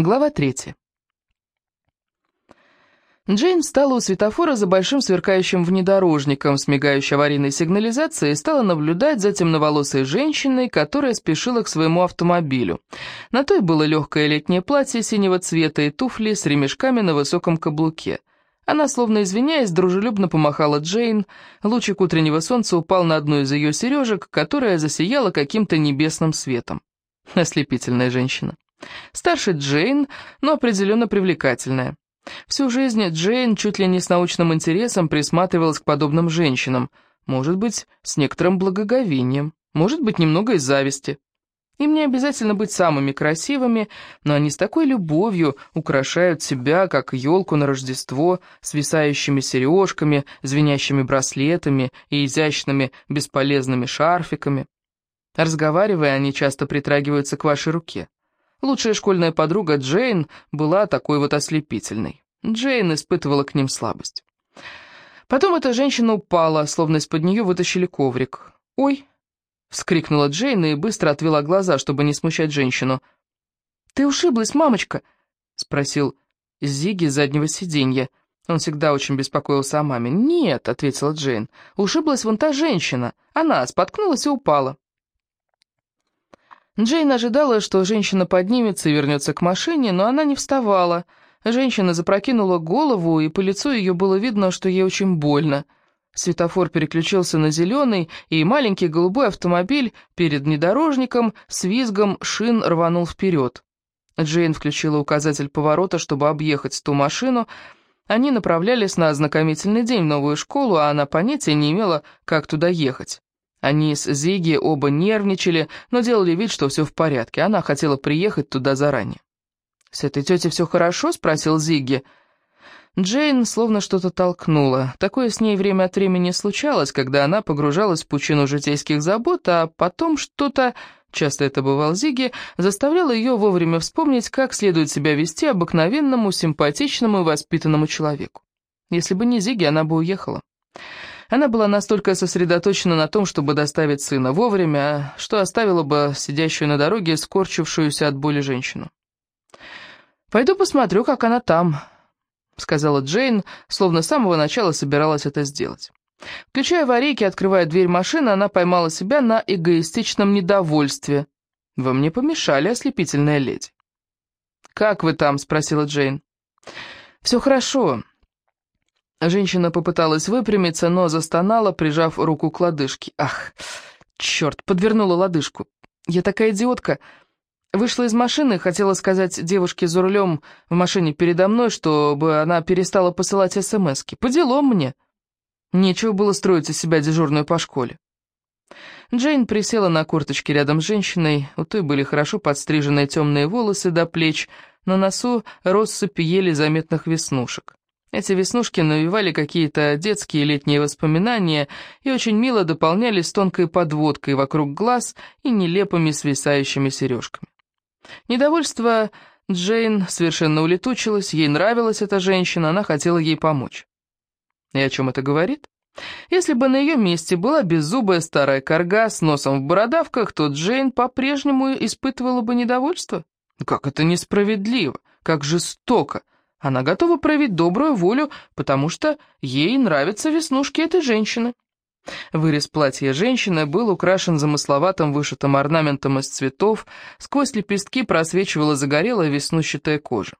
Глава третья. Джейн встала у светофора за большим сверкающим внедорожником с мигающей аварийной сигнализацией и стала наблюдать за темноволосой женщиной, которая спешила к своему автомобилю. На той было легкое летнее платье синего цвета и туфли с ремешками на высоком каблуке. Она, словно извиняясь, дружелюбно помахала Джейн. Лучик утреннего солнца упал на одну из ее сережек, которая засияла каким-то небесным светом. Ослепительная женщина. Старше Джейн, но определенно привлекательная. Всю жизнь Джейн чуть ли не с научным интересом присматривалась к подобным женщинам, может быть, с некоторым благоговением, может быть, немного из зависти. Им не обязательно быть самыми красивыми, но они с такой любовью украшают себя, как елку на Рождество, свисающими сережками, звенящими браслетами и изящными бесполезными шарфиками. Разговаривая, они часто притрагиваются к вашей руке. Лучшая школьная подруга Джейн была такой вот ослепительной. Джейн испытывала к ним слабость. Потом эта женщина упала, словно из-под нее вытащили коврик. «Ой!» — вскрикнула Джейн и быстро отвела глаза, чтобы не смущать женщину. «Ты ушиблась, мамочка?» — спросил Зиги с заднего сиденья. Он всегда очень беспокоился о маме. «Нет», — ответила Джейн, — «ушиблась вон та женщина. Она споткнулась и упала». Джейн ожидала, что женщина поднимется и вернется к машине, но она не вставала. Женщина запрокинула голову, и по лицу ее было видно, что ей очень больно. Светофор переключился на зеленый, и маленький голубой автомобиль перед внедорожником с визгом шин рванул вперед. Джейн включила указатель поворота, чтобы объехать ту машину. Они направлялись на ознакомительный день в новую школу, а она понятия не имела, как туда ехать. Они с Зиги оба нервничали, но делали вид, что все в порядке. Она хотела приехать туда заранее. «С этой тетей все хорошо?» — спросил Зиги. Джейн словно что-то толкнула. Такое с ней время от времени случалось, когда она погружалась в пучину житейских забот, а потом что-то, часто это бывал Зиги, заставляло ее вовремя вспомнить, как следует себя вести обыкновенному, симпатичному и воспитанному человеку. Если бы не Зиги, она бы уехала. Она была настолько сосредоточена на том, чтобы доставить сына вовремя, что оставила бы сидящую на дороге скорчившуюся от боли женщину. «Пойду посмотрю, как она там», — сказала Джейн, словно с самого начала собиралась это сделать. Включая аварийки, открывая дверь машины, она поймала себя на эгоистичном недовольстве. «Вы мне помешали, ослепительная леди». «Как вы там?» — спросила Джейн. «Все хорошо. Женщина попыталась выпрямиться, но застонала, прижав руку к лодыжке. «Ах, черт, подвернула лодыжку. Я такая идиотка. Вышла из машины, хотела сказать девушке за рулем в машине передо мной, чтобы она перестала посылать СМСки. По делам мне. Нечего было строить из себя дежурную по школе». Джейн присела на корточки рядом с женщиной, у той были хорошо подстриженные темные волосы до плеч, на носу россыпь еле заметных веснушек. Эти веснушки навевали какие-то детские летние воспоминания и очень мило дополнялись тонкой подводкой вокруг глаз и нелепыми свисающими сережками. Недовольство Джейн совершенно улетучилось, ей нравилась эта женщина, она хотела ей помочь. И о чем это говорит? Если бы на ее месте была беззубая старая корга с носом в бородавках, то Джейн по-прежнему испытывала бы недовольство. Как это несправедливо, как жестоко. Она готова проявить добрую волю, потому что ей нравятся веснушки этой женщины. Вырез платья женщины был украшен замысловатым вышитым орнаментом из цветов, сквозь лепестки просвечивала загорелая веснущатая кожа.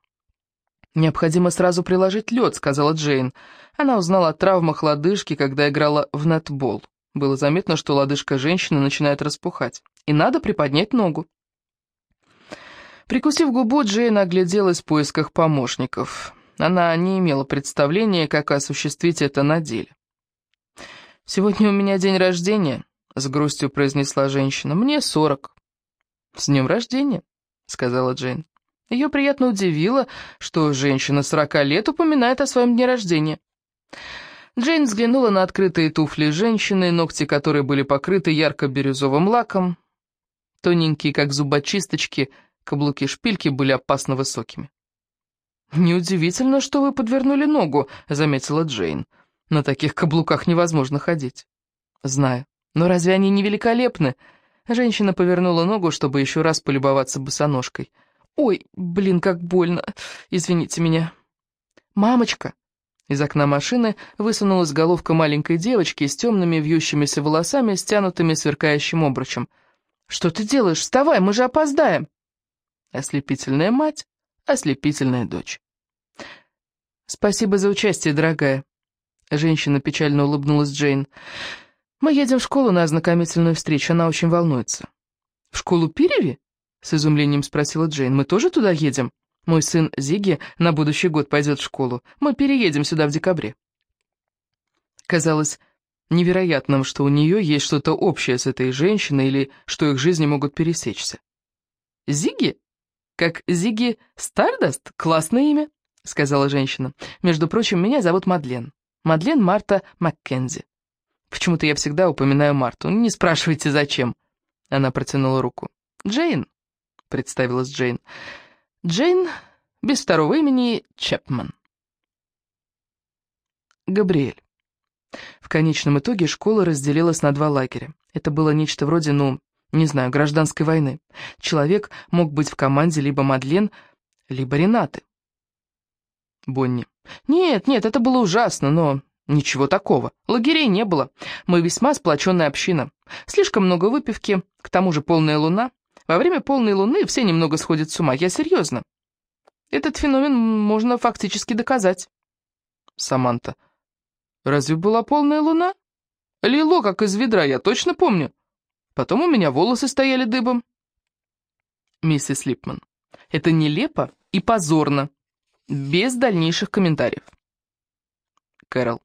«Необходимо сразу приложить лед», — сказала Джейн. Она узнала о травмах лодыжки, когда играла в нетбол. Было заметно, что лодыжка женщины начинает распухать. И надо приподнять ногу. Прикусив губу, Джейн огляделась в поисках помощников. Она не имела представления, как осуществить это на деле. «Сегодня у меня день рождения», — с грустью произнесла женщина. «Мне сорок». «С днем рождения», — сказала Джейн. Ее приятно удивило, что женщина сорока лет упоминает о своем дне рождения. Джейн взглянула на открытые туфли женщины, ногти которой были покрыты ярко-бирюзовым лаком, тоненькие, как зубочисточки, — Каблуки шпильки были опасно высокими. «Неудивительно, что вы подвернули ногу», — заметила Джейн. «На таких каблуках невозможно ходить». «Знаю. Но разве они не великолепны?» Женщина повернула ногу, чтобы еще раз полюбоваться босоножкой. Ой, блин, как больно. Извините меня. Мамочка. Из окна машины высунулась головка маленькой девочки с темными вьющимися волосами, стянутыми сверкающим обручем. «Что ты делаешь? Вставай, мы же опоздаем!» Ослепительная мать, ослепительная дочь. «Спасибо за участие, дорогая». Женщина печально улыбнулась Джейн. «Мы едем в школу на ознакомительную встречу, она очень волнуется». «В школу Пиреви?» — с изумлением спросила Джейн. «Мы тоже туда едем? Мой сын Зиги на будущий год пойдет в школу. Мы переедем сюда в декабре». Казалось невероятным, что у нее есть что-то общее с этой женщиной или что их жизни могут пересечься. «Зиги? Как Зиги Стардаст? Классное имя», — сказала женщина. «Между прочим, меня зовут Мадлен. Мадлен Марта Маккензи. Почему-то я всегда упоминаю Марту. Не спрашивайте, зачем». Она протянула руку. «Джейн», — представилась Джейн. «Джейн, без второго имени, Чепман». Габриэль. В конечном итоге школа разделилась на два лагеря. Это было нечто вроде, ну, не знаю, гражданской войны. Человек мог быть в команде либо Мадлен, либо Ренаты. Бонни. Нет, нет, это было ужасно, но ничего такого. Лагерей не было. Мы весьма сплоченная община. Слишком много выпивки, к тому же полная луна. Во время полной луны все немного сходят с ума, я серьезно. Этот феномен можно фактически доказать. Саманта. Разве была полная луна? Лило, как из ведра, я точно помню. Потом у меня волосы стояли дыбом. Миссис Липман. Это нелепо и позорно. Без дальнейших комментариев. Кэрол.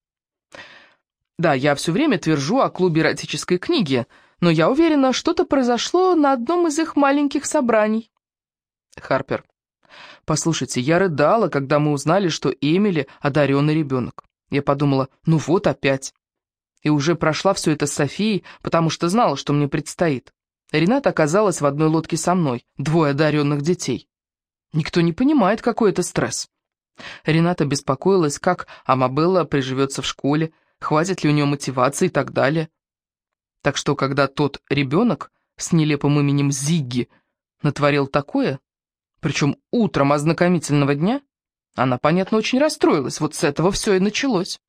Да, я все время твержу о клубе эротической книги, но я уверена, что-то произошло на одном из их маленьких собраний. Харпер. Послушайте, я рыдала, когда мы узнали, что Эмили — одаренный ребенок. Я подумала, ну вот опять. И уже прошла все это с Софией, потому что знала, что мне предстоит. Рената оказалась в одной лодке со мной, двое одаренных детей. Никто не понимает, какой это стресс. Рената беспокоилась, как Амабелла приживется в школе, хватит ли у нее мотивации и так далее. Так что, когда тот ребенок с нелепым именем Зигги натворил такое, причем утром ознакомительного дня, она, понятно, очень расстроилась, вот с этого все и началось.